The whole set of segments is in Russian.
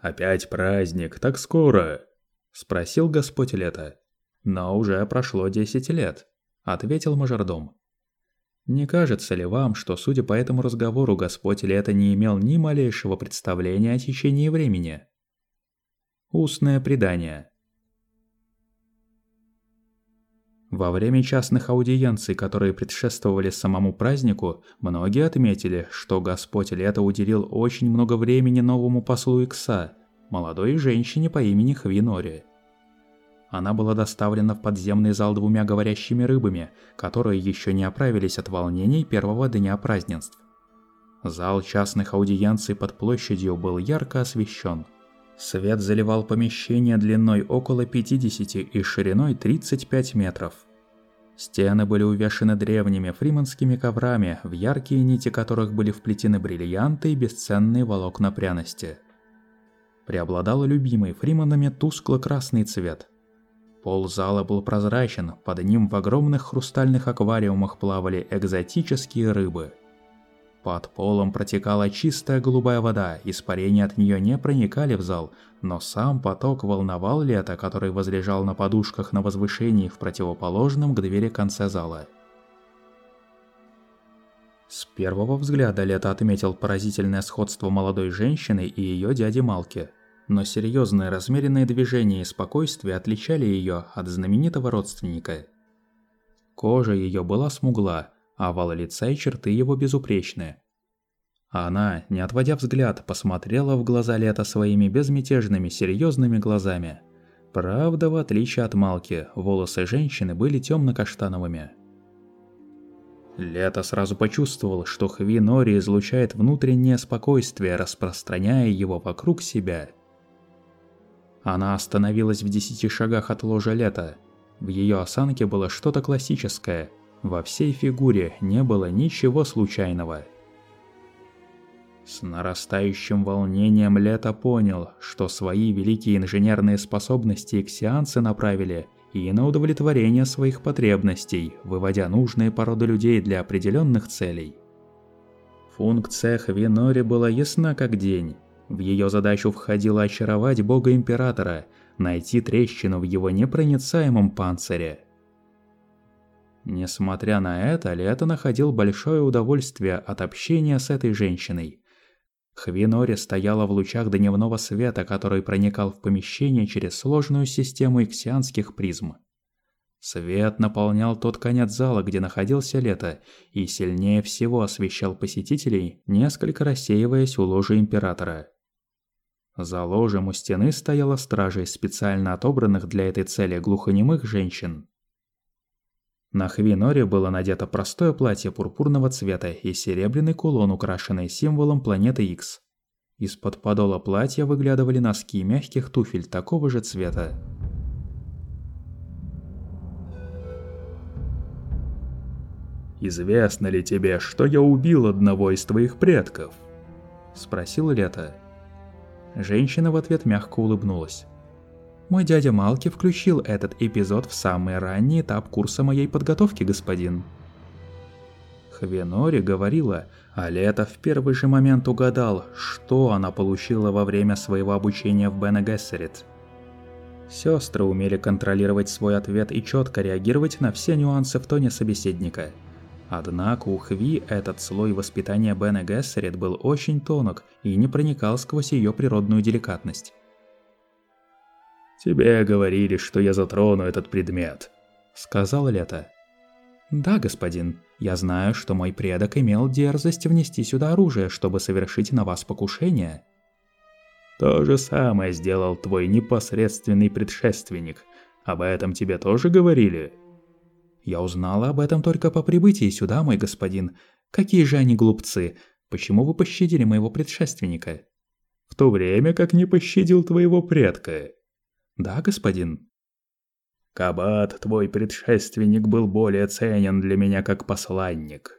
«Опять праздник, так скоро?» – спросил Господь Лето. «Но уже прошло десять лет», – ответил мажордом. Не кажется ли вам, что, судя по этому разговору, Господь Лето не имел ни малейшего представления о течении времени? Устное предание. Во время частных аудиенций, которые предшествовали самому празднику, многие отметили, что Господь Лето уделил очень много времени новому послу Икса, молодой женщине по имени Хвинори. Она была доставлена в подземный зал двумя говорящими рыбами, которые еще не оправились от волнений первого дня празднеств. Зал частных аудиенций под площадью был ярко освещен. Свет заливал помещение длиной около 50 и шириной 35 метров. Стены были увешаны древними фриманскими коврами, в яркие нити которых были вплетены бриллианты и бесценные волокна пряности. Преобладал любимый фриманами тускло-красный цвет. Пол зала был прозрачен, под ним в огромных хрустальных аквариумах плавали экзотические рыбы – под полом протекала чистая голубая вода, испарения от нее не проникали в зал, но сам поток волновал Лето, который возлежал на подушках на возвышении в противоположном к двери конце зала. С первого взгляда Лето отметил поразительное сходство молодой женщины и ее дяди Малки, но серьезные размеренные движения и спокойствие отличали ее от знаменитого родственника. Кожа ее была смугла, овал лица и черты его безупречны. Она, не отводя взгляд, посмотрела в глаза Лета своими безмятежными, серьезными глазами. Правда, в отличие от Малки, волосы женщины были темно-каштановыми. Лето сразу почувствовал, что Хви Нори излучает внутреннее спокойствие, распространяя его вокруг себя. Она остановилась в десяти шагах от ложа Лета. В ее осанке было что-то классическое – во всей фигуре не было ничего случайного. С нарастающим волнением Лето понял, что свои великие инженерные способности ксианцы направили и на удовлетворение своих потребностей, выводя нужные породы людей для определенных целей. Функция Хвинори была ясна как день. В ее задачу входило очаровать бога-императора, найти трещину в его непроницаемом панцире – Несмотря на это, Лето находил большое удовольствие от общения с этой женщиной. Хвинори стояла в лучах дневного света, который проникал в помещение через сложную систему иксианских призм. Свет наполнял тот конец зала, где находился Лето, и сильнее всего освещал посетителей, несколько рассеиваясь у ложи Императора. За ложем у стены стояла стража из специально отобранных для этой цели глухонемых женщин. На Хвиноре было надето простое платье пурпурного цвета и серебряный кулон, украшенный символом планеты X. Из-под подола платья выглядывали носки мягких туфель такого же цвета. «Известно ли тебе, что я убил одного из твоих предков?» – спросил Лето. Женщина в ответ мягко улыбнулась. Мой дядя Малки включил этот эпизод в самый ранний этап курса моей подготовки, господин. Хвенори говорила, а Лето в первый же момент угадал, что она получила во время своего обучения в Бене Гессерит. Сестры умели контролировать свой ответ и четко реагировать на все нюансы в тоне собеседника. Однако у Хви этот слой воспитания Бене Гессерит был очень тонок и не проникал сквозь ее природную деликатность. «Тебе говорили, что я затрону этот предмет», — сказал Лето. «Да, господин. Я знаю, что мой предок имел дерзость внести сюда оружие, чтобы совершить на вас покушение». «То же самое сделал твой непосредственный предшественник. Об этом тебе тоже говорили?» «Я узнала об этом только по прибытии сюда, мой господин. Какие же они глупцы. Почему вы пощадили моего предшественника?» «В то время как не пощадил твоего предка», «Да, господин». «Кабат, твой предшественник, был более ценен для меня как посланник».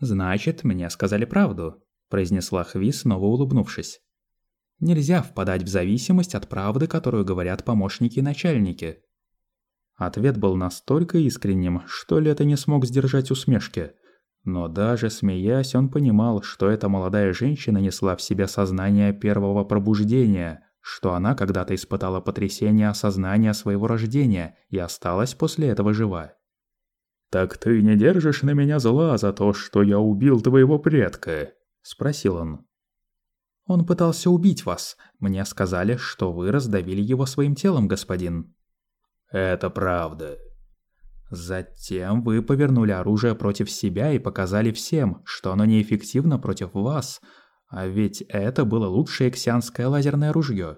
«Значит, мне сказали правду», – произнесла Хви, снова улыбнувшись. «Нельзя впадать в зависимость от правды, которую говорят помощники и начальники». Ответ был настолько искренним, что Лето не смог сдержать усмешки. Но даже смеясь, он понимал, что эта молодая женщина несла в себе сознание первого пробуждения, что она когда-то испытала потрясение осознания своего рождения и осталась после этого жива. «Так ты не держишь на меня зла за то, что я убил твоего предка?» – спросил он. «Он пытался убить вас. Мне сказали, что вы раздавили его своим телом, господин». «Это правда», Затем вы повернули оружие против себя и показали всем, что оно неэффективно против вас. А ведь это было лучшее ксианское лазерное ружье.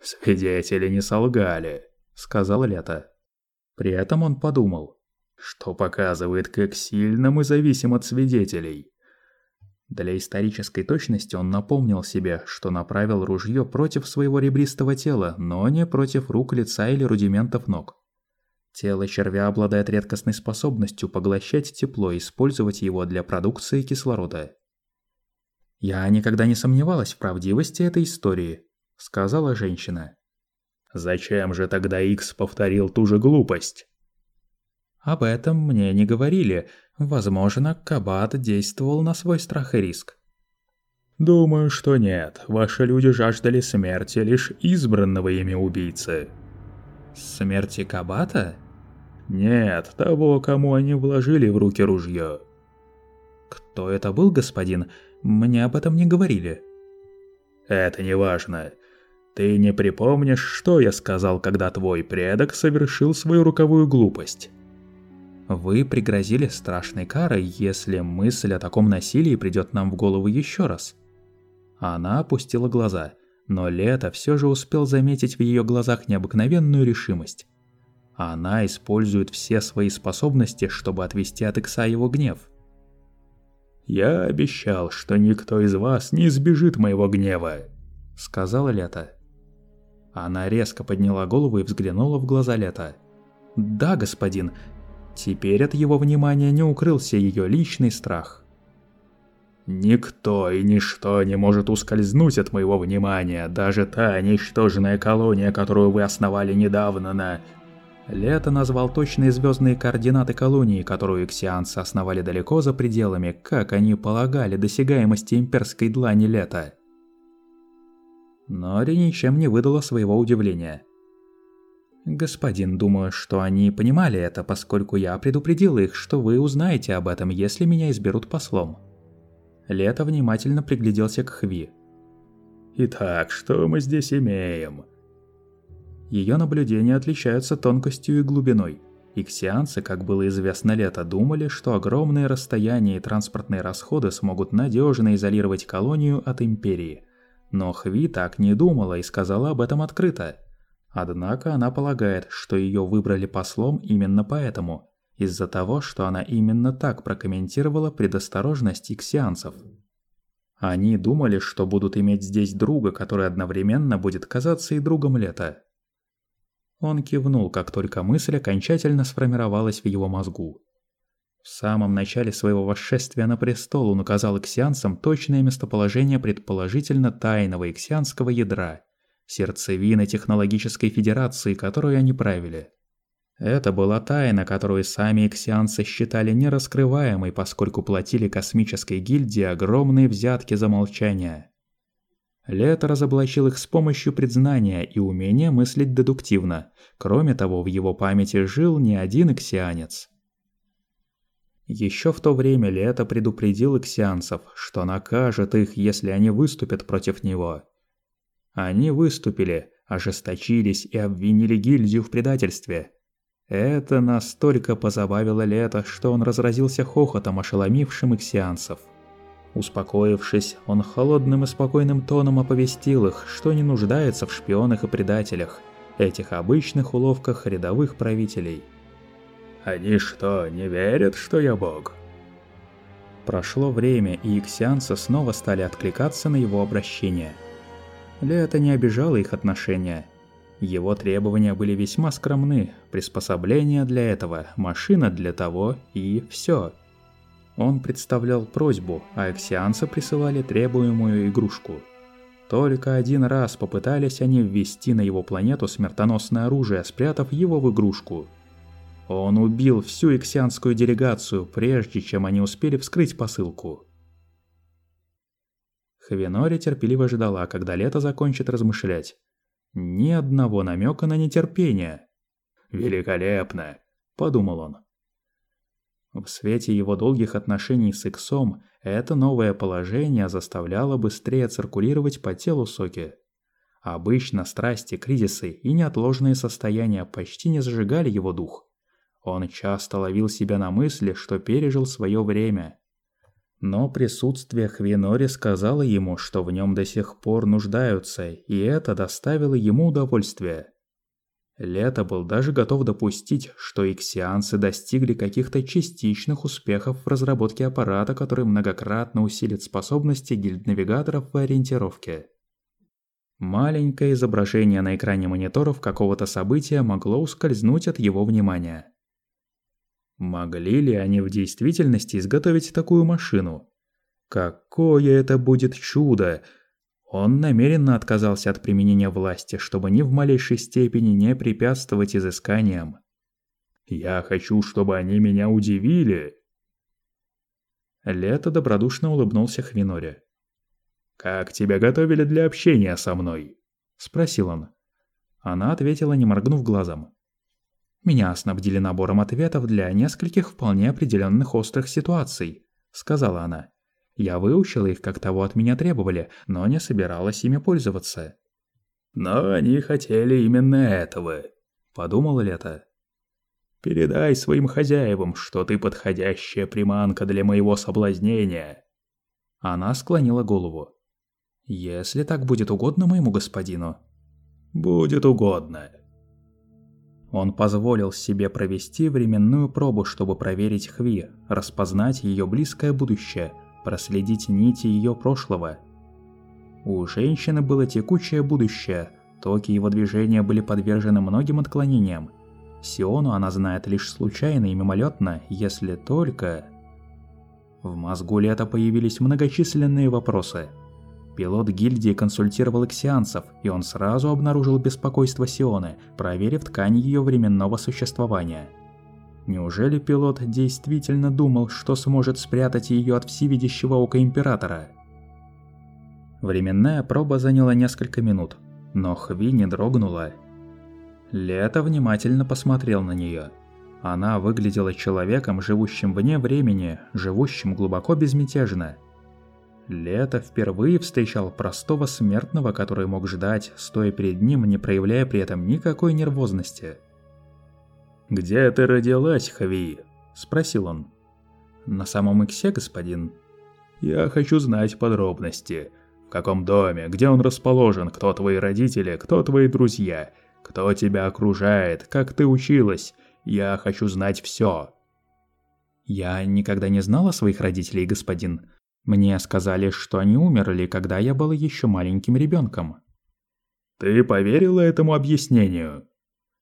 «Свидетели не солгали», — сказал Лето. При этом он подумал, что показывает, как сильно мы зависим от свидетелей. Для исторической точности он напомнил себе, что направил ружье против своего ребристого тела, но не против рук, лица или рудиментов ног. Тело червя обладает редкостной способностью поглощать тепло и использовать его для продукции кислорода. «Я никогда не сомневалась в правдивости этой истории», — сказала женщина. «Зачем же тогда Икс повторил ту же глупость?» «Об этом мне не говорили. Возможно, Кабат действовал на свой страх и риск». «Думаю, что нет. Ваши люди жаждали смерти лишь избранного ими убийцы». «Смерти Кабата?» Нет, того, кому они вложили в руки ружье. Кто это был, господин? Мне об этом не говорили. Это не важно. Ты не припомнишь, что я сказал, когда твой предок совершил свою руковую глупость? Вы пригрозили страшной карой, если мысль о таком насилии придет нам в голову еще раз. Она опустила глаза, но Лето все же успел заметить в ее глазах необыкновенную решимость. Она использует все свои способности, чтобы отвести от Икса его гнев. «Я обещал, что никто из вас не избежит моего гнева», — сказала Лето. Она резко подняла голову и взглянула в глаза Лето. «Да, господин». Теперь от его внимания не укрылся ее личный страх. «Никто и ничто не может ускользнуть от моего внимания, даже та ничтожная колония, которую вы основали недавно на Лето назвал точные звездные координаты колонии, которую иксианцы основали далеко за пределами, как они полагали, досягаемости имперской длани Лета. Нори ничем не выдала своего удивления. «Господин, думаю, что они понимали это, поскольку я предупредил их, что вы узнаете об этом, если меня изберут послом». Лето внимательно пригляделся к Хви. «Итак, что мы здесь имеем?» Ее наблюдения отличаются тонкостью и глубиной. Иксианцы, как было известно лето, думали, что огромные расстояния и транспортные расходы смогут надежно изолировать колонию от Империи. Но Хви так не думала и сказала об этом открыто. Однако она полагает, что ее выбрали послом именно поэтому, из-за того, что она именно так прокомментировала предосторожность иксианцев. Они думали, что будут иметь здесь друга, который одновременно будет казаться и другом лета. Он кивнул, как только мысль окончательно сформировалась в его мозгу. В самом начале своего восшествия на престол он указал иксианцам точное местоположение предположительно тайного иксианского ядра, сердцевины технологической федерации, которую они правили. Это была тайна, которую сами иксианцы считали нераскрываемой, поскольку платили космической гильдии огромные взятки за молчание. Лето разоблачил их с помощью предзнания и умения мыслить дедуктивно. Кроме того, в его памяти жил не один иксианец. Еще в то время Лето предупредил иксианцев, что накажет их, если они выступят против него. Они выступили, ожесточились и обвинили гильдию в предательстве. Это настолько позабавило Лето, что он разразился хохотом, ошеломившим иксианцев. Успокоившись, он холодным и спокойным тоном оповестил их, что не нуждается в шпионах и предателях, этих обычных уловках рядовых правителей. «Они что, не верят, что я бог?» Прошло время, и иксианцы снова стали откликаться на его обращение. Лето не обижало их отношения. Его требования были весьма скромны, приспособления для этого, машина для того и все. Он представлял просьбу, а эксианцы присылали требуемую игрушку. Только один раз попытались они ввести на его планету смертоносное оружие, спрятав его в игрушку. Он убил всю иксианскую делегацию, прежде чем они успели вскрыть посылку. Хвенори терпеливо ждала, когда лето закончит размышлять. Ни одного намека на нетерпение. «Великолепно!» – подумал он. В свете его долгих отношений с Иксом это новое положение заставляло быстрее циркулировать по телу соки. Обычно страсти, кризисы и неотложные состояния почти не зажигали его дух. Он часто ловил себя на мысли, что пережил свое время. Но присутствие Хвинори сказало ему, что в нем до сих пор нуждаются, и это доставило ему удовольствие. Лето был даже готов допустить, что иксианцы достигли каких-то частичных успехов в разработке аппарата, который многократно усилит способности гильднавигаторов в ориентировке. Маленькое изображение на экране мониторов какого-то события могло ускользнуть от его внимания. Могли ли они в действительности изготовить такую машину? Какое это будет чудо, он намеренно отказался от применения власти, чтобы ни в малейшей степени не препятствовать изысканиям. «Я хочу, чтобы они меня удивили!» Лето добродушно улыбнулся Хвиноре. «Как тебя готовили для общения со мной?» – спросил он. Она ответила, не моргнув глазом. «Меня снабдили набором ответов для нескольких вполне определенных острых ситуаций», – сказала она. Я выучила их, как того от меня требовали, но не собиралась ими пользоваться. «Но они хотели именно этого», – подумала Лето. «Передай своим хозяевам, что ты подходящая приманка для моего соблазнения». Она склонила голову. «Если так будет угодно моему господину». «Будет угодно». Он позволил себе провести временную пробу, чтобы проверить Хви, распознать ее близкое будущее – проследить нити ее прошлого. У женщины было текучее будущее, токи его движения были подвержены многим отклонениям. Сиону она знает лишь случайно и мимолетно, если только... В мозгу Лета появились многочисленные вопросы. Пилот гильдии консультировал эксианцев, и он сразу обнаружил беспокойство Сионы, проверив ткань ее временного существования – Неужели пилот действительно думал, что сможет спрятать ее от всевидящего ока Императора? Временная проба заняла несколько минут, но Хви не дрогнула. Лето внимательно посмотрел на нее. Она выглядела человеком, живущим вне времени, живущим глубоко безмятежно. Лето впервые встречал простого смертного, который мог ждать, стоя перед ним, не проявляя при этом никакой нервозности. «Где ты родилась, Хави?» – спросил он. «На самом Иксе, господин». «Я хочу знать подробности. В каком доме, где он расположен, кто твои родители, кто твои друзья, кто тебя окружает, как ты училась. Я хочу знать все. «Я никогда не знала своих родителей, господин. Мне сказали, что они умерли, когда я был еще маленьким ребенком. «Ты поверила этому объяснению?»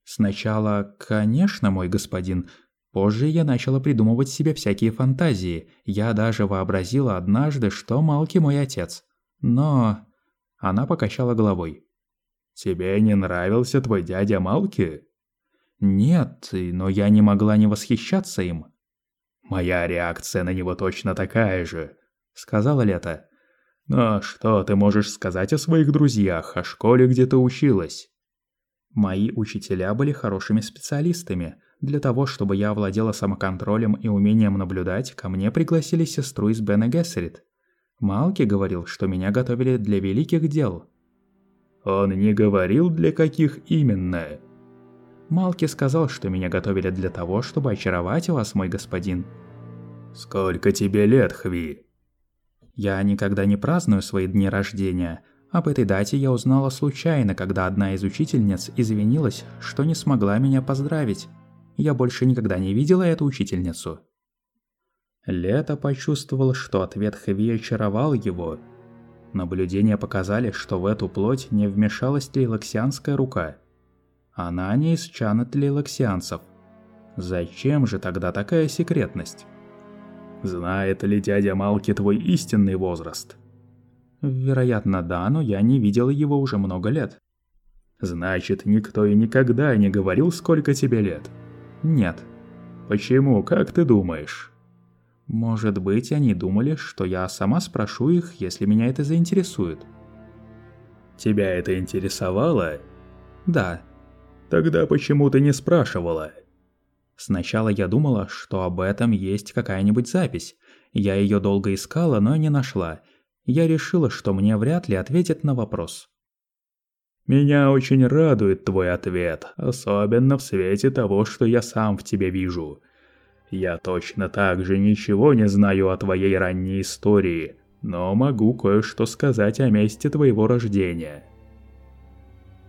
Сначала, конечно, мой господин. Позже я начала придумывать себе всякие фантазии. Я даже вообразила однажды, что Малки мой отец. Но... Она покачала головой. «Тебе не нравился твой дядя Малки?» «Нет, но я не могла не восхищаться им». «Моя реакция на него точно такая же», — сказала Лето. «Но что ты можешь сказать о своих друзьях, о школе, где ты училась?» Мои учителя были хорошими специалистами. Для того, чтобы я овладела самоконтролем и умением наблюдать, ко мне пригласили сестру из Бене Гессерит. Малки говорил, что меня готовили для великих дел. Он не говорил, для каких именно. Малки сказал, что меня готовили для того, чтобы очаровать вас, мой господин. Сколько тебе лет, Хви? Я никогда не праздную свои дни рождения, об этой дате я узнала случайно, когда одна из учительниц извинилась, что не смогла меня поздравить. Я больше никогда не видела эту учительницу. Лето почувствовал, что ответ Хэви очаровал его. Наблюдения показали, что в эту плоть не вмешалась тлейлоксианская рука. Она не из чана тлейлоксианцев. Зачем же тогда такая секретность? Знает ли дядя Малки твой истинный возраст? Вероятно, да, но я не видел его уже много лет. Значит, никто и никогда не говорил, сколько тебе лет? Нет. Почему, как ты думаешь? Может быть, они думали, что я сама спрошу их, если меня это заинтересует. Тебя это интересовало? Да. Тогда почему ты не спрашивала? Сначала я думала, что об этом есть какая-нибудь запись. Я ее долго искала, но не нашла. Я решила, что мне вряд ли ответят на вопрос. Меня очень радует твой ответ, особенно в свете того, что я сам в тебе вижу. Я точно так же ничего не знаю о твоей ранней истории, но могу кое-что сказать о месте твоего рождения.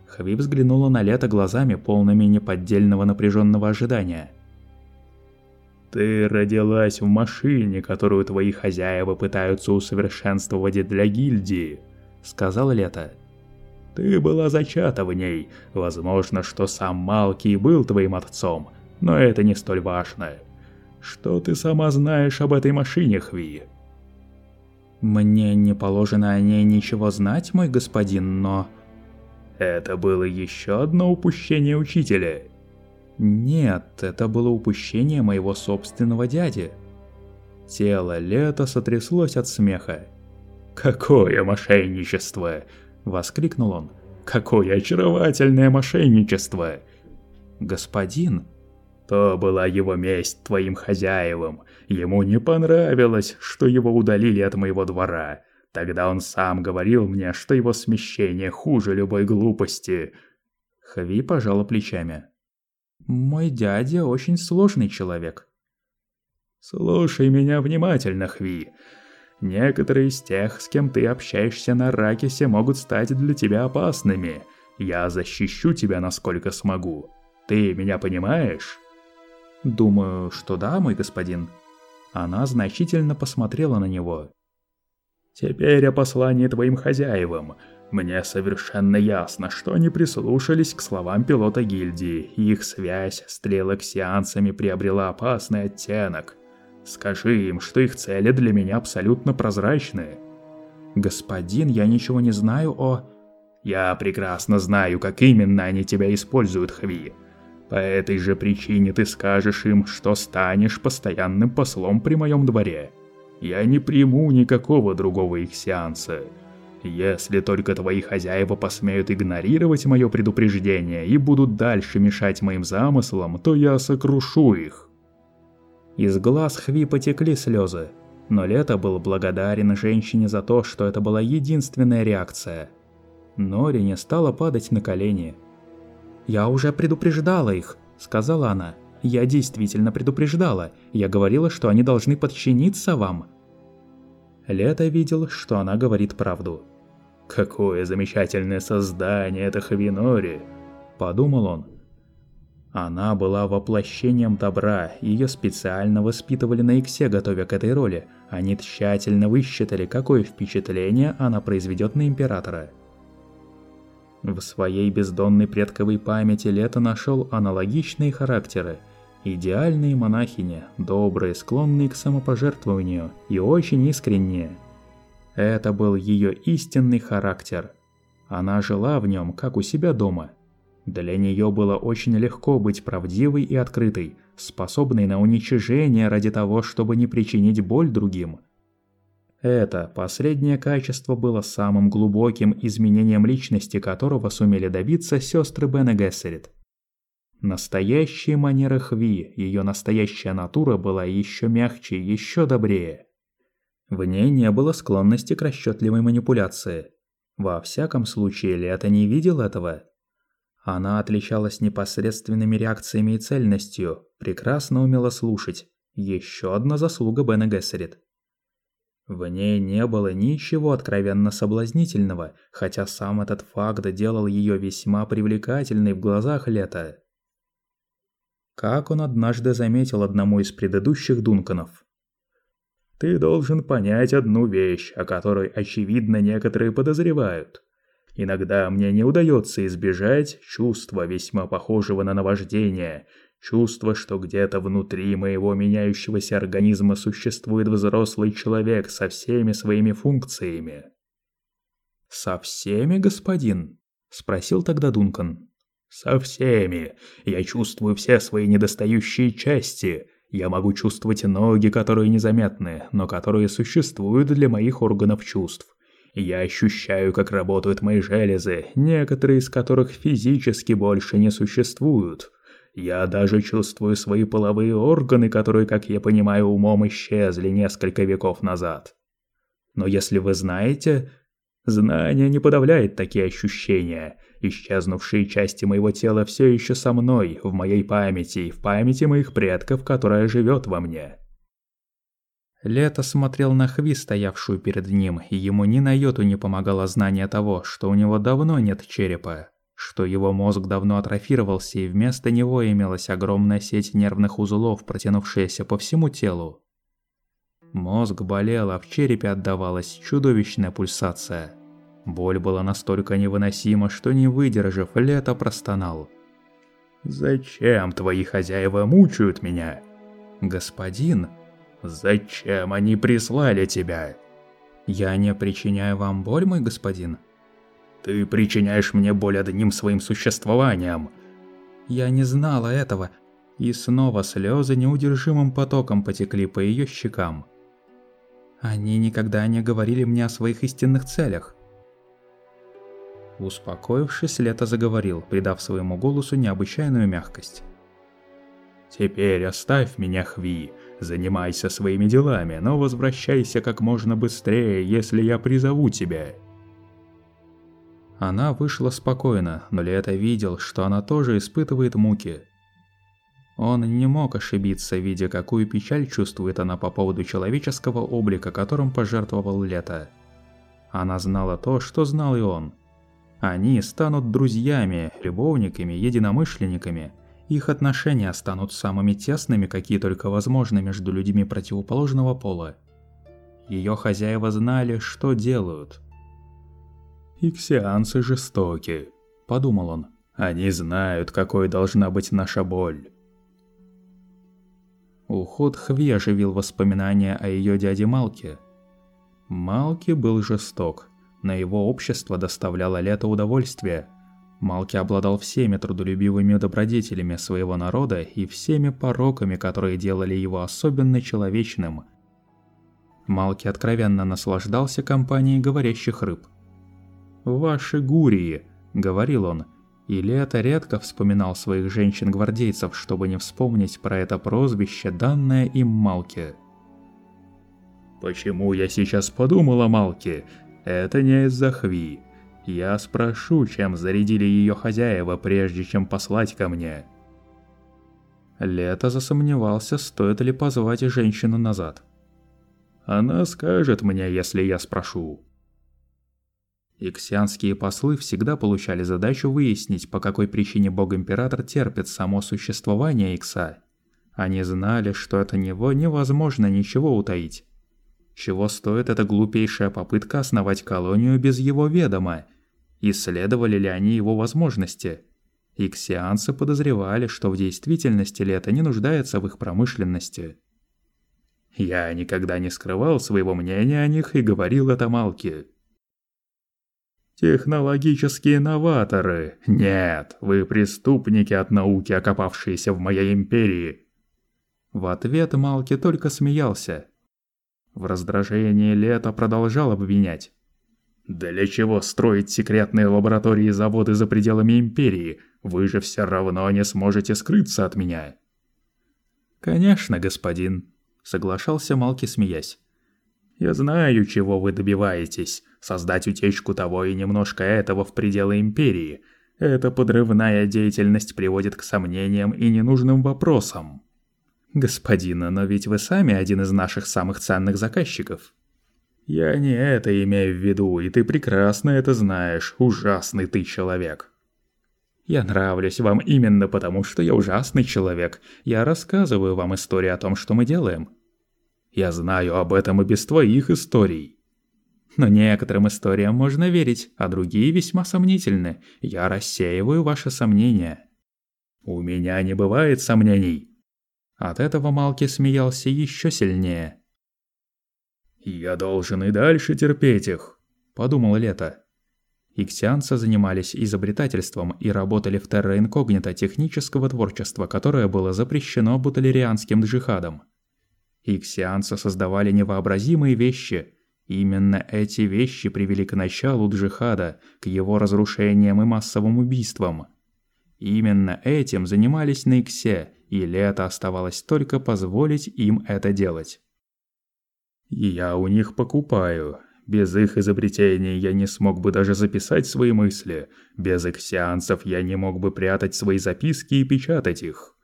Хви взглянула на Лето глазами, полными неподдельного напряженного ожидания. «Ты родилась в машине, которую твои хозяева пытаются усовершенствовать для гильдии», — сказала Лето. Ты была зачата в ней. Возможно, что сам Малки и был твоим отцом, но это не столь важно. Что ты сама знаешь об этой машине, Хви? Мне не положено о ней ничего знать, мой господин, но... Это было еще одно упущение учителя. Нет, это было упущение моего собственного дяди. Тело Лето сотряслось от смеха. Какое мошенничество! Воскликнул он. «Какое очаровательное мошенничество!» «Господин!» То была его месть твоим хозяевам. Ему не понравилось, что его удалили от моего двора. Тогда он сам говорил мне, что его смещение хуже любой глупости. Хви пожала плечами. «Мой дядя очень сложный человек». «Слушай меня внимательно, Хви. Некоторые из тех, с кем ты общаешься на Ракисе, могут стать для тебя опасными. Я защищу тебя насколько смогу. Ты меня понимаешь? Думаю, что да, мой господин. Она значительно посмотрела на него. Теперь о послании твоим хозяевам. Мне совершенно ясно, что они прислушались к словам пилота гильдии, их связь с трелоксианцами приобрела опасный оттенок – Скажи им, что их цели для меня абсолютно прозрачны. Господин, я ничего не знаю о... Я прекрасно знаю, как именно они тебя используют, Хви. По этой же причине ты скажешь им, что станешь постоянным послом при моем дворе. Я не приму никакого другого их сеанса. Если только твои хозяева посмеют игнорировать мое предупреждение и будут дальше мешать моим замыслам, то я сокрушу их. Из глаз Хви потекли слезы, но Лето был благодарен женщине за то, что это была единственная реакция. Нори не стала падать на колени. «Я уже предупреждала их», — сказала она. «Я действительно предупреждала. Я говорила, что они должны подчиниться вам». Лето видел, что она говорит правду. «Какое замечательное создание это Хавинори!» – подумал он. Она была воплощением добра, ее специально воспитывали на Иксе, готовя к этой роли. Они тщательно высчитали, какое впечатление она произведет на Императора. В своей бездонной предковой памяти Лето нашел аналогичные характеры. Идеальные монахини, добрые, склонные к самопожертвованию и очень искренние. Это был ее истинный характер. Она жила в нем, как у себя дома – для нее было очень легко быть правдивой и открытой, способной на уничижение ради того, чтобы не причинить боль другим. Это последнее качество было самым глубоким изменением личности, которого сумели добиться сестры Бен и Гессерит. Настоящая манера Хви, ее настоящая натура была еще мягче, еще добрее. В ней не было склонности к расчетливой манипуляции. Во всяком случае, Лето не видел этого. Она отличалась непосредственными реакциями и цельностью, прекрасно умела слушать. Еще одна заслуга Бена Гессерит. В ней не было ничего откровенно соблазнительного, хотя сам этот факт делал ее весьма привлекательной в глазах Лета. Как он однажды заметил одному из предыдущих Дунканов. «Ты должен понять одну вещь, о которой, очевидно, некоторые подозревают. Иногда мне не удается избежать чувства, весьма похожего на наваждение, чувство, что где-то внутри моего меняющегося организма существует взрослый человек со всеми своими функциями. «Со всеми, господин?» – спросил тогда Дункан. Со всеми. Я чувствую все свои недостающие части. Я могу чувствовать ноги, которые незаметны, но которые существуют для моих органов чувств. Я ощущаю, как работают мои железы, некоторые из которых физически больше не существуют. Я даже чувствую свои половые органы, которые, как я понимаю, умом исчезли несколько веков назад. Но если вы знаете, знание не подавляет такие ощущения. Исчезнувшие части моего тела все еще со мной, в моей памяти и в памяти моих предков, которая живет во мне. Лето смотрел на Хви, стоявшую перед ним, и ему ни на йоту не помогало знание того, что у него давно нет черепа что его мозг давно атрофировался и вместо него имелась огромная сеть нервных узлов, протянувшаяся по всему телу. Мозг болел, а в черепе отдавалась чудовищная пульсация. Боль была настолько невыносима, что не выдержав, Лето простонал. «Зачем твои хозяева мучают меня?» «Господин?» «Зачем они прислали тебя?» «Я не причиняю вам боль, мой господин?» Ты причиняешь мне боль одним своим существованием. Я не знала этого. И снова слезы неудержимым потоком потекли по ее щекам. Они никогда не говорили мне о своих истинных целях. Успокоившись, Лето заговорил, придав своему голосу необычайную мягкость. «Теперь оставь меня, Хви. Занимайся своими делами, но возвращайся как можно быстрее, если я призову тебя». Она вышла спокойно, но Лето видел, что она тоже испытывает муки. Он не мог ошибиться, видя, какую печаль чувствует она по поводу человеческого облика, которым пожертвовал Лето. Она знала то, что знал и он. Они станут друзьями, любовниками, единомышленниками. Их отношения станут самыми тесными, какие только возможны между людьми противоположного пола. Ее хозяева знали, что делают – «Иксианцы жестоки», – подумал он. «Они знают, какой должна быть наша боль». Уход Хви оживил воспоминания о ее дяде Малке. Малки был жесток, но его общество доставляло лето удовольствия. Малки обладал всеми трудолюбивыми добродетелями своего народа и всеми пороками, которые делали его особенно человечным. Малки откровенно наслаждался компанией говорящих рыб – «Ваши гурии», — говорил он, и Лето редко вспоминал своих женщин-гвардейцев, чтобы не вспомнить про это прозвище, данное им Малке. «Почему я сейчас подумал о Малке? Это не из-за Хви. Я спрошу, чем зарядили ее хозяева, прежде чем послать ко мне». Лето засомневался, стоит ли позвать женщину назад. «Она скажет мне, если я спрошу», Иксианские послы всегда получали задачу выяснить, по какой причине бог-император терпит само существование Икса. Они знали, что от него невозможно ничего утаить. Чего стоит эта глупейшая попытка основать колонию без его ведома? Исследовали ли они его возможности? Иксианцы подозревали, что в действительности Лето не нуждается в их промышленности. «Я никогда не скрывал своего мнения о них и говорил это Малки», Технологические новаторы. Нет, вы преступники от науки, окопавшиеся в моей империи. В ответ Малки только смеялся. В раздражении Лето продолжал обвинять. «Для чего строить секретные лаборатории и заводы за пределами Империи? Вы же все равно не сможете скрыться от меня!» «Конечно, господин», — соглашался Малки, смеясь. «Я знаю, чего вы добиваетесь создать утечку того и немножко этого в пределы Империи. Эта подрывная деятельность приводит к сомнениям и ненужным вопросам. Господин, но ведь вы сами один из наших самых ценных заказчиков. Я не это имею в виду, и ты прекрасно это знаешь, ужасный ты человек. Я нравлюсь вам именно потому, что я ужасный человек. Я рассказываю вам истории о том, что мы делаем. Я знаю об этом и без твоих историй. Но некоторым историям можно верить, а другие весьма сомнительны. Я рассеиваю ваши сомнения. У меня не бывает сомнений. От этого Малки смеялся еще сильнее. Я должен и дальше терпеть их, подумал Лето. Иксианцы занимались изобретательством и работали в терра инкогнито технического творчества, которое было запрещено буталерианским джихадом. Иксианцы создавали невообразимые вещи. Именно эти вещи привели к началу джихада, к его разрушениям и массовым убийствам. Именно этим занимались на Иксе, и лето оставалось только позволить им это делать. «Я у них покупаю. Без их изобретений я не смог бы даже записать свои мысли. Без их сеансов я не мог бы прятать свои записки и печатать их.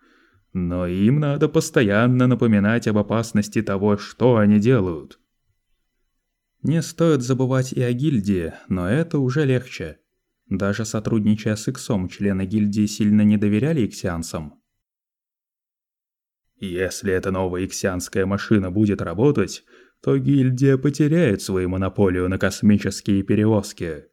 Но им надо постоянно напоминать об опасности того, что они делают». Не стоит забывать и о гильдии, но это уже легче. Даже сотрудничая с Иксом, члены гильдии сильно не доверяли иксианцам. Если эта новая иксианская машина будет работать, то гильдия потеряет свою монополию на космические перевозки.